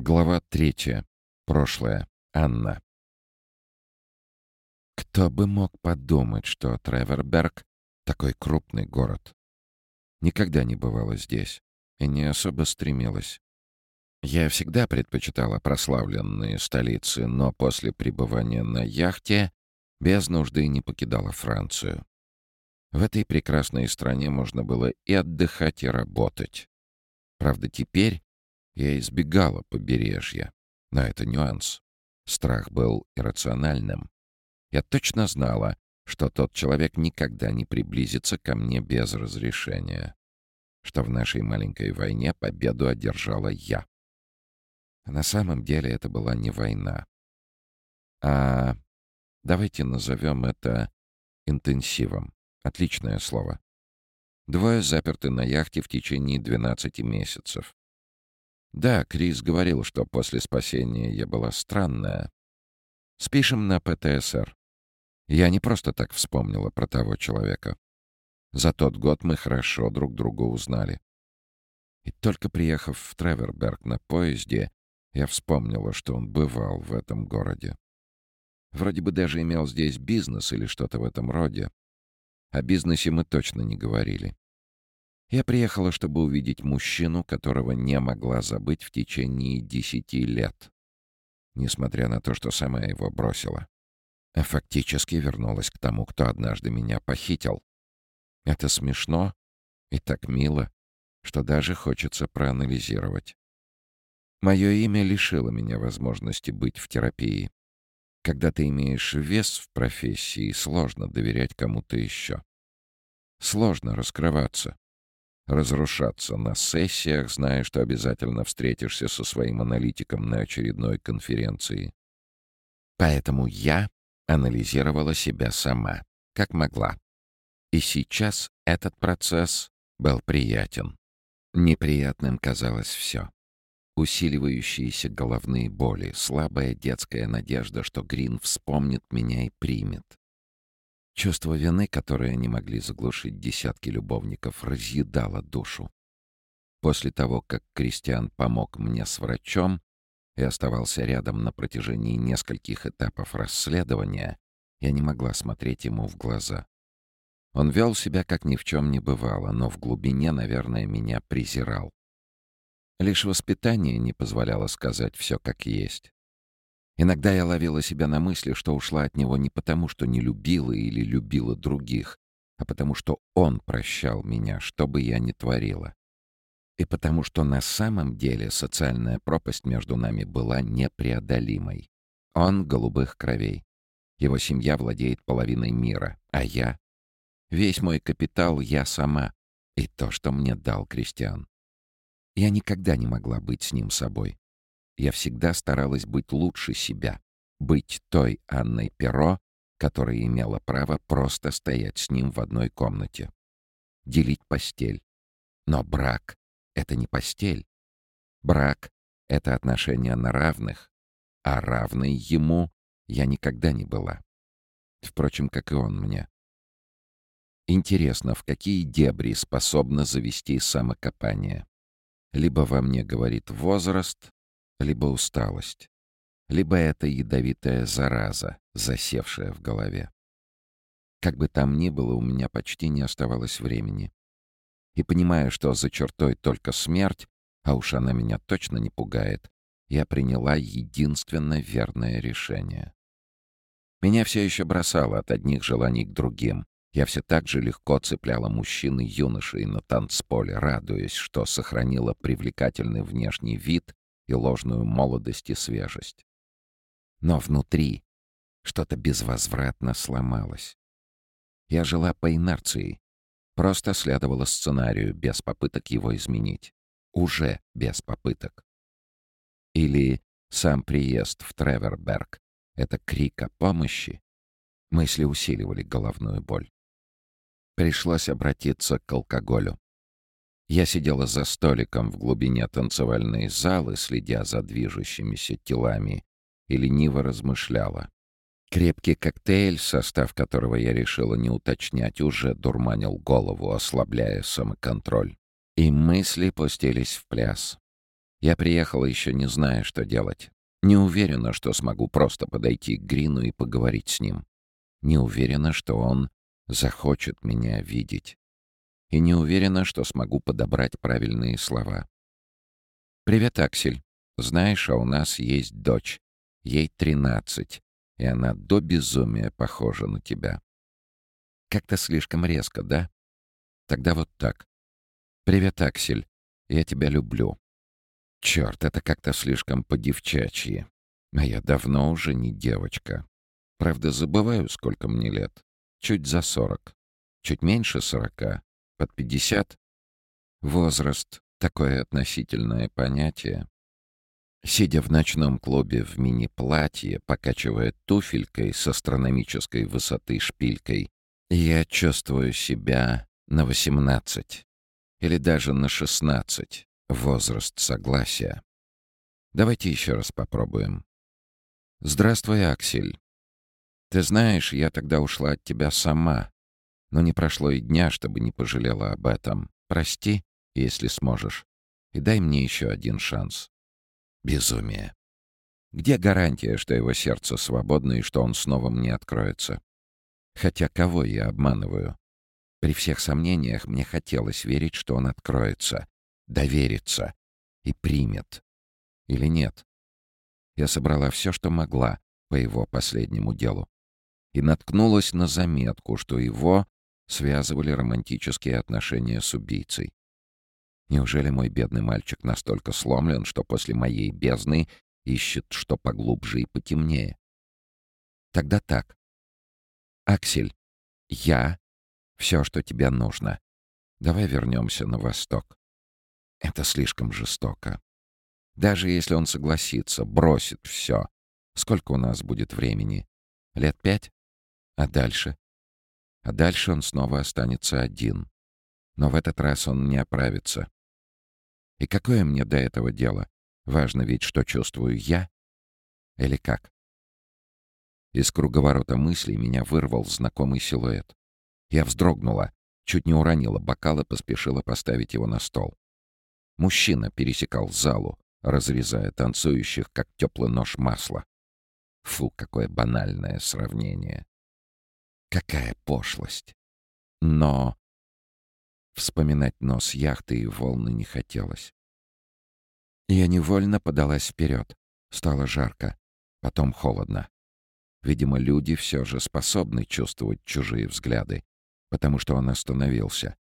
Глава третья. Прошлое. Анна. Кто бы мог подумать, что Треверберг — такой крупный город. Никогда не бывала здесь и не особо стремилась. Я всегда предпочитала прославленные столицы, но после пребывания на яхте без нужды не покидала Францию. В этой прекрасной стране можно было и отдыхать, и работать. Правда, теперь я избегала побережья, но это нюанс. Страх был иррациональным. Я точно знала, что тот человек никогда не приблизится ко мне без разрешения. Что в нашей маленькой войне победу одержала я. На самом деле это была не война. А давайте назовем это интенсивом. Отличное слово. Двое заперты на яхте в течение 12 месяцев. Да, Крис говорил, что после спасения я была странная. Спишем на ПТСР. Я не просто так вспомнила про того человека. За тот год мы хорошо друг друга узнали. И только приехав в Треверберг на поезде, я вспомнила, что он бывал в этом городе. Вроде бы даже имел здесь бизнес или что-то в этом роде. О бизнесе мы точно не говорили. Я приехала, чтобы увидеть мужчину, которого не могла забыть в течение десяти лет. Несмотря на то, что сама его бросила. А фактически вернулась к тому, кто однажды меня похитил. Это смешно и так мило, что даже хочется проанализировать. Мое имя лишило меня возможности быть в терапии. Когда ты имеешь вес в профессии, сложно доверять кому-то еще. Сложно раскрываться разрушаться на сессиях, зная, что обязательно встретишься со своим аналитиком на очередной конференции. Поэтому я анализировала себя сама, как могла. И сейчас этот процесс был приятен. Неприятным казалось все. Усиливающиеся головные боли, слабая детская надежда, что Грин вспомнит меня и примет. Чувство вины, которое не могли заглушить десятки любовников, разъедало душу. После того, как Кристиан помог мне с врачом и оставался рядом на протяжении нескольких этапов расследования, я не могла смотреть ему в глаза. Он вел себя, как ни в чем не бывало, но в глубине, наверное, меня презирал. Лишь воспитание не позволяло сказать все как есть. Иногда я ловила себя на мысли, что ушла от него не потому, что не любила или любила других, а потому что он прощал меня, что бы я ни творила. И потому что на самом деле социальная пропасть между нами была непреодолимой. Он голубых кровей. Его семья владеет половиной мира, а я... Весь мой капитал я сама. И то, что мне дал Кристиан. Я никогда не могла быть с ним собой. Я всегда старалась быть лучше себя, быть той Анной Перо, которая имела право просто стоять с ним в одной комнате. Делить постель. Но брак — это не постель. Брак — это отношения на равных, а равной ему я никогда не была. Впрочем, как и он мне. Интересно, в какие дебри способно завести самокопание? Либо во мне говорит возраст, либо усталость, либо это ядовитая зараза, засевшая в голове. Как бы там ни было, у меня почти не оставалось времени. И понимая, что за чертой только смерть, а уж она меня точно не пугает, я приняла единственно верное решение. Меня все еще бросало от одних желаний к другим. Я все так же легко цепляла мужчин и юношей на танцполе, радуясь, что сохранила привлекательный внешний вид и ложную молодость и свежесть. Но внутри что-то безвозвратно сломалось. Я жила по инерции, просто следовала сценарию без попыток его изменить. Уже без попыток. Или сам приезд в Треверберг — это крик о помощи? Мысли усиливали головную боль. Пришлось обратиться к алкоголю. Я сидела за столиком в глубине танцевальной залы, следя за движущимися телами, и лениво размышляла. Крепкий коктейль, состав которого я решила не уточнять, уже дурманил голову, ослабляя самоконтроль. И мысли пустились в пляс. Я приехала еще не зная, что делать. Не уверена, что смогу просто подойти к Грину и поговорить с ним. Не уверена, что он захочет меня видеть. И не уверена, что смогу подобрать правильные слова. «Привет, Аксель. Знаешь, а у нас есть дочь. Ей тринадцать, и она до безумия похожа на тебя. Как-то слишком резко, да? Тогда вот так. Привет, Аксель. Я тебя люблю. Черт, это как-то слишком по-девчачьи. А я давно уже не девочка. Правда, забываю, сколько мне лет. Чуть за сорок. Чуть меньше сорока. Под пятьдесят. Возраст — такое относительное понятие. Сидя в ночном клубе в мини-платье, покачивая туфелькой с астрономической высоты шпилькой, я чувствую себя на восемнадцать или даже на шестнадцать. Возраст согласия. Давайте еще раз попробуем. Здравствуй, Аксель. Ты знаешь, я тогда ушла от тебя сама, но не прошло и дня, чтобы не пожалела об этом. Прости, если сможешь, и дай мне еще один шанс. Безумие. Где гарантия, что его сердце свободно и что он снова мне откроется? Хотя кого я обманываю? При всех сомнениях мне хотелось верить, что он откроется, доверится и примет. Или нет? Я собрала все, что могла по его последнему делу. И наткнулась на заметку, что его связывали романтические отношения с убийцей. Неужели мой бедный мальчик настолько сломлен, что после моей бездны ищет что поглубже и потемнее? Тогда так. Аксель, я — все, что тебе нужно. Давай вернемся на восток. Это слишком жестоко. Даже если он согласится, бросит все. Сколько у нас будет времени? Лет пять? А дальше? А дальше он снова останется один. Но в этот раз он не оправится. И какое мне до этого дело? Важно ведь, что чувствую я. Или как? Из круговорота мыслей меня вырвал знакомый силуэт. Я вздрогнула, чуть не уронила бокал и поспешила поставить его на стол. Мужчина пересекал залу, разрезая танцующих, как теплый нож масла. Фу, какое банальное сравнение. Какая пошлость. Но вспоминать нос яхты и волны не хотелось. Я невольно подалась вперед. Стало жарко, потом холодно. Видимо, люди все же способны чувствовать чужие взгляды, потому что он остановился,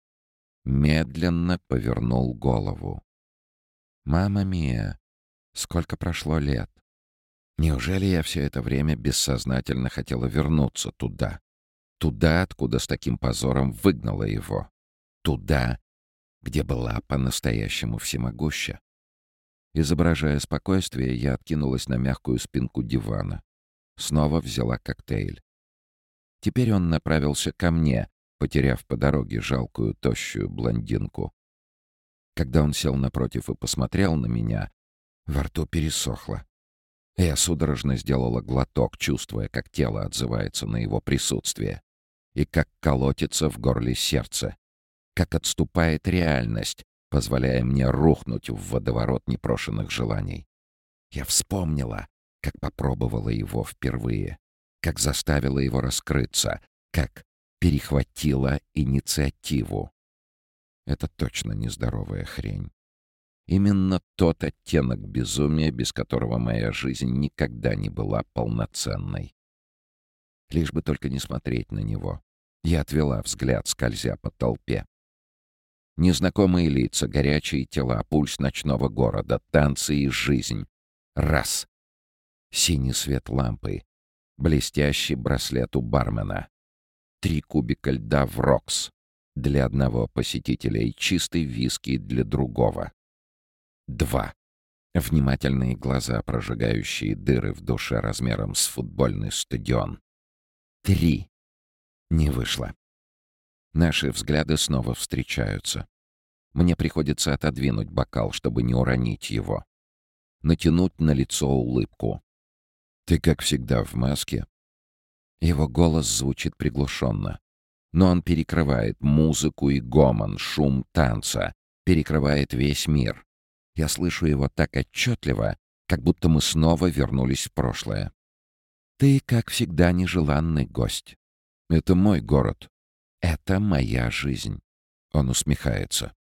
медленно повернул голову. «Мама Мия, сколько прошло лет? Неужели я все это время бессознательно хотела вернуться туда? Туда, откуда с таким позором выгнала его? Туда, где была по-настоящему всемогуща?» Изображая спокойствие, я откинулась на мягкую спинку дивана. Снова взяла коктейль. Теперь он направился ко мне, потеряв по дороге жалкую тощую блондинку. Когда он сел напротив и посмотрел на меня, во рту пересохло. Я судорожно сделала глоток, чувствуя, как тело отзывается на его присутствие, и как колотится в горле сердце, как отступает реальность, позволяя мне рухнуть в водоворот непрошенных желаний. Я вспомнила, как попробовала его впервые, как заставила его раскрыться, как перехватила инициативу. Это точно нездоровая хрень. Именно тот оттенок безумия, без которого моя жизнь никогда не была полноценной. Лишь бы только не смотреть на него. Я отвела взгляд, скользя по толпе. Незнакомые лица, горячие тела, пульс ночного города, танцы и жизнь. Раз. Синий свет лампы. Блестящий браслет у бармена три кубика льда в Рокс для одного посетителя и чистый виски для другого. Два. Внимательные глаза, прожигающие дыры в душе размером с футбольный стадион. Три. Не вышло. Наши взгляды снова встречаются. Мне приходится отодвинуть бокал, чтобы не уронить его. Натянуть на лицо улыбку. «Ты, как всегда, в маске?» Его голос звучит приглушенно. Но он перекрывает музыку и гомон, шум танца, перекрывает весь мир. Я слышу его так отчетливо, как будто мы снова вернулись в прошлое. Ты, как всегда, нежеланный гость. Это мой город. Это моя жизнь. Он усмехается.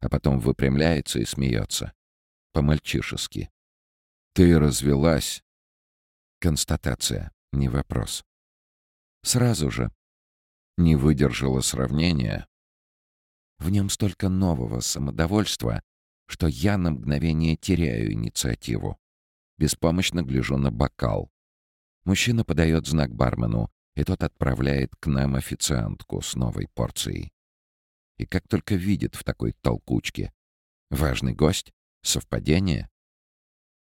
А потом выпрямляется и смеется. По-мальчишески. Ты развелась. Констатация, не вопрос. Сразу же. Не выдержала сравнения. В нем столько нового самодовольства, что я на мгновение теряю инициативу. Беспомощно гляжу на бокал. Мужчина подает знак бармену, и тот отправляет к нам официантку с новой порцией. И как только видит в такой толкучке. Важный гость? Совпадение?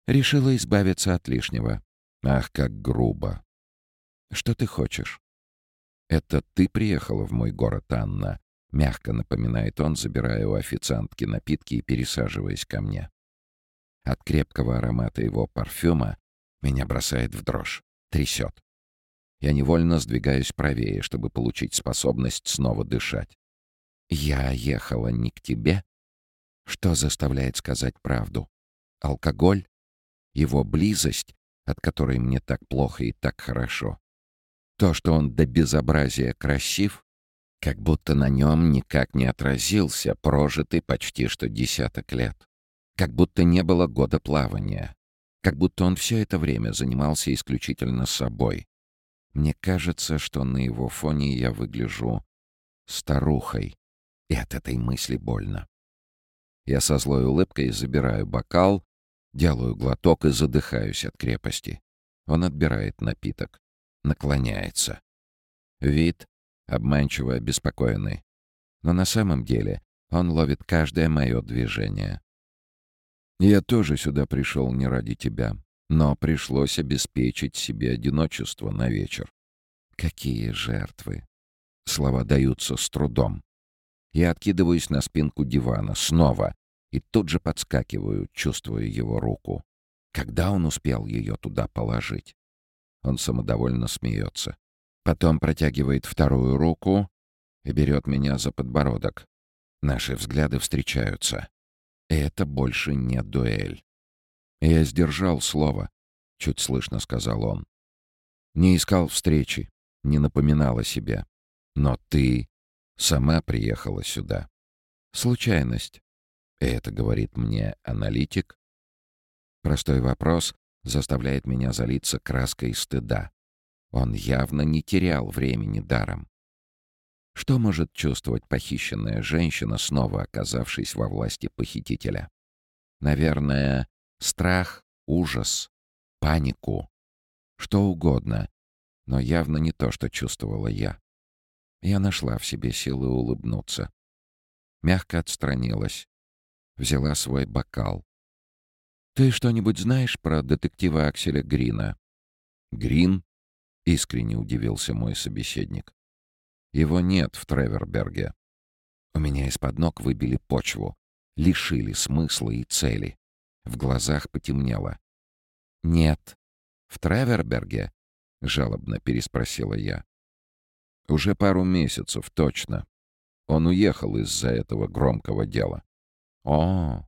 Решила избавиться от лишнего. Ах, как грубо. Что ты хочешь? Это ты приехала в мой город, Анна, Мягко напоминает он, забирая у официантки напитки и пересаживаясь ко мне. От крепкого аромата его парфюма меня бросает в дрожь, трясет. Я невольно сдвигаюсь правее, чтобы получить способность снова дышать. «Я ехала не к тебе?» Что заставляет сказать правду? Алкоголь? Его близость, от которой мне так плохо и так хорошо? То, что он до безобразия красив? как будто на нем никак не отразился прожитый почти что десяток лет. Как будто не было года плавания. Как будто он все это время занимался исключительно собой. Мне кажется, что на его фоне я выгляжу старухой. И от этой мысли больно. Я со злой улыбкой забираю бокал, делаю глоток и задыхаюсь от крепости. Он отбирает напиток, наклоняется. Вид обманчиво обеспокоенный. Но на самом деле он ловит каждое мое движение. «Я тоже сюда пришел не ради тебя, но пришлось обеспечить себе одиночество на вечер. Какие жертвы!» Слова даются с трудом. Я откидываюсь на спинку дивана снова и тут же подскакиваю, чувствуя его руку. Когда он успел ее туда положить? Он самодовольно смеется. Потом протягивает вторую руку и берет меня за подбородок. Наши взгляды встречаются. Это больше не дуэль. «Я сдержал слово», — чуть слышно сказал он. «Не искал встречи, не напоминал о себе. Но ты сама приехала сюда. Случайность. Это говорит мне аналитик. Простой вопрос заставляет меня залиться краской стыда. Он явно не терял времени даром. Что может чувствовать похищенная женщина, снова оказавшись во власти похитителя? Наверное, страх, ужас, панику. Что угодно, но явно не то, что чувствовала я. Я нашла в себе силы улыбнуться. Мягко отстранилась. Взяла свой бокал. «Ты что-нибудь знаешь про детектива Акселя Грина?» «Грин?» Искренне удивился мой собеседник. Его нет в Треверберге. У меня из-под ног выбили почву, лишили смысла и цели. В глазах потемнело. «Нет. В Треверберге?» — жалобно переспросила я. «Уже пару месяцев, точно. Он уехал из-за этого громкого дела». «О,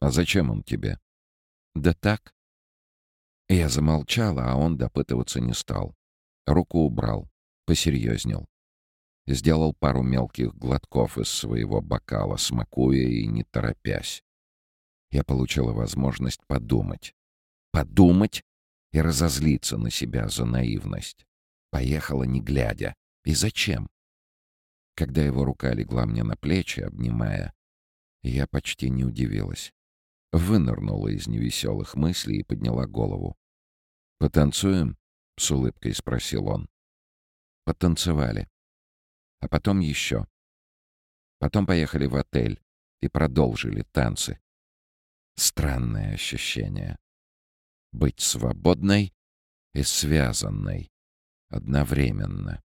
а зачем он тебе?» «Да так. Я замолчала, а он допытываться не стал. Руку убрал, посерьезнел. Сделал пару мелких глотков из своего бокала, смакуя и не торопясь. Я получила возможность подумать. Подумать и разозлиться на себя за наивность. Поехала не глядя. И зачем? Когда его рука легла мне на плечи, обнимая, я почти не удивилась вынырнула из невеселых мыслей и подняла голову. «Потанцуем?» — с улыбкой спросил он. Потанцевали. А потом еще. Потом поехали в отель и продолжили танцы. Странное ощущение. Быть свободной и связанной одновременно.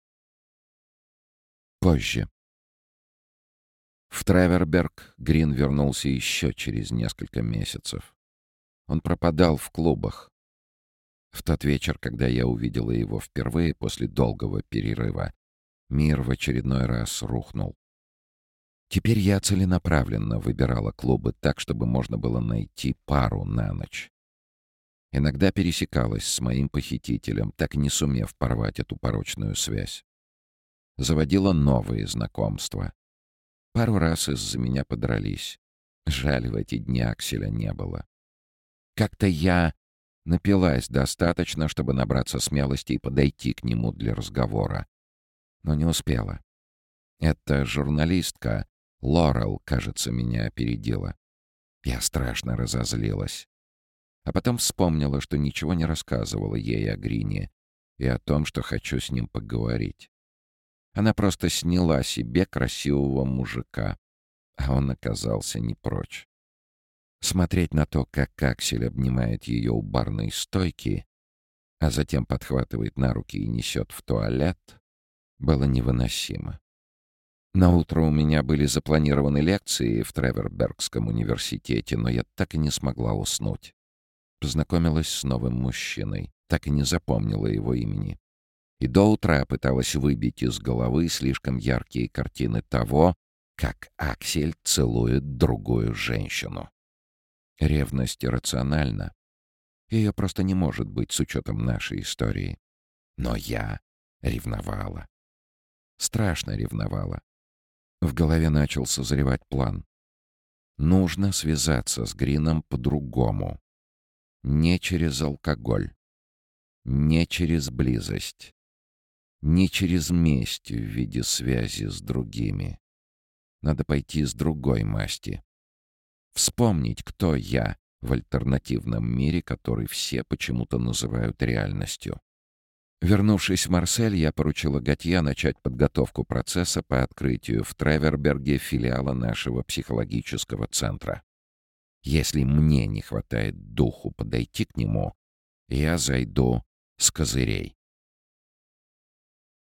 Позже. В Треверберг Грин вернулся еще через несколько месяцев. Он пропадал в клубах. В тот вечер, когда я увидела его впервые после долгого перерыва, мир в очередной раз рухнул. Теперь я целенаправленно выбирала клубы так, чтобы можно было найти пару на ночь. Иногда пересекалась с моим похитителем, так не сумев порвать эту порочную связь. Заводила новые знакомства. Пару раз из-за меня подрались. Жаль, в эти дни Акселя не было. Как-то я напилась достаточно, чтобы набраться смелости и подойти к нему для разговора. Но не успела. Эта журналистка, Лорел, кажется, меня опередила. Я страшно разозлилась. А потом вспомнила, что ничего не рассказывала ей о Грине и о том, что хочу с ним поговорить. Она просто сняла себе красивого мужика, а он оказался не прочь. Смотреть на то, как Аксель обнимает ее у барной стойки, а затем подхватывает на руки и несет в туалет, было невыносимо. На утро у меня были запланированы лекции в Тревербергском университете, но я так и не смогла уснуть. Познакомилась с новым мужчиной, так и не запомнила его имени. И до утра пыталась выбить из головы слишком яркие картины того, как Аксель целует другую женщину. Ревность иррациональна. Ее просто не может быть с учетом нашей истории. Но я ревновала. Страшно ревновала. В голове начал созревать план. Нужно связаться с Грином по-другому. Не через алкоголь. Не через близость. Не через месть в виде связи с другими. Надо пойти с другой масти. Вспомнить, кто я в альтернативном мире, который все почему-то называют реальностью. Вернувшись в Марсель, я поручила Готье начать подготовку процесса по открытию в Треверберге филиала нашего психологического центра. Если мне не хватает духу подойти к нему, я зайду с козырей.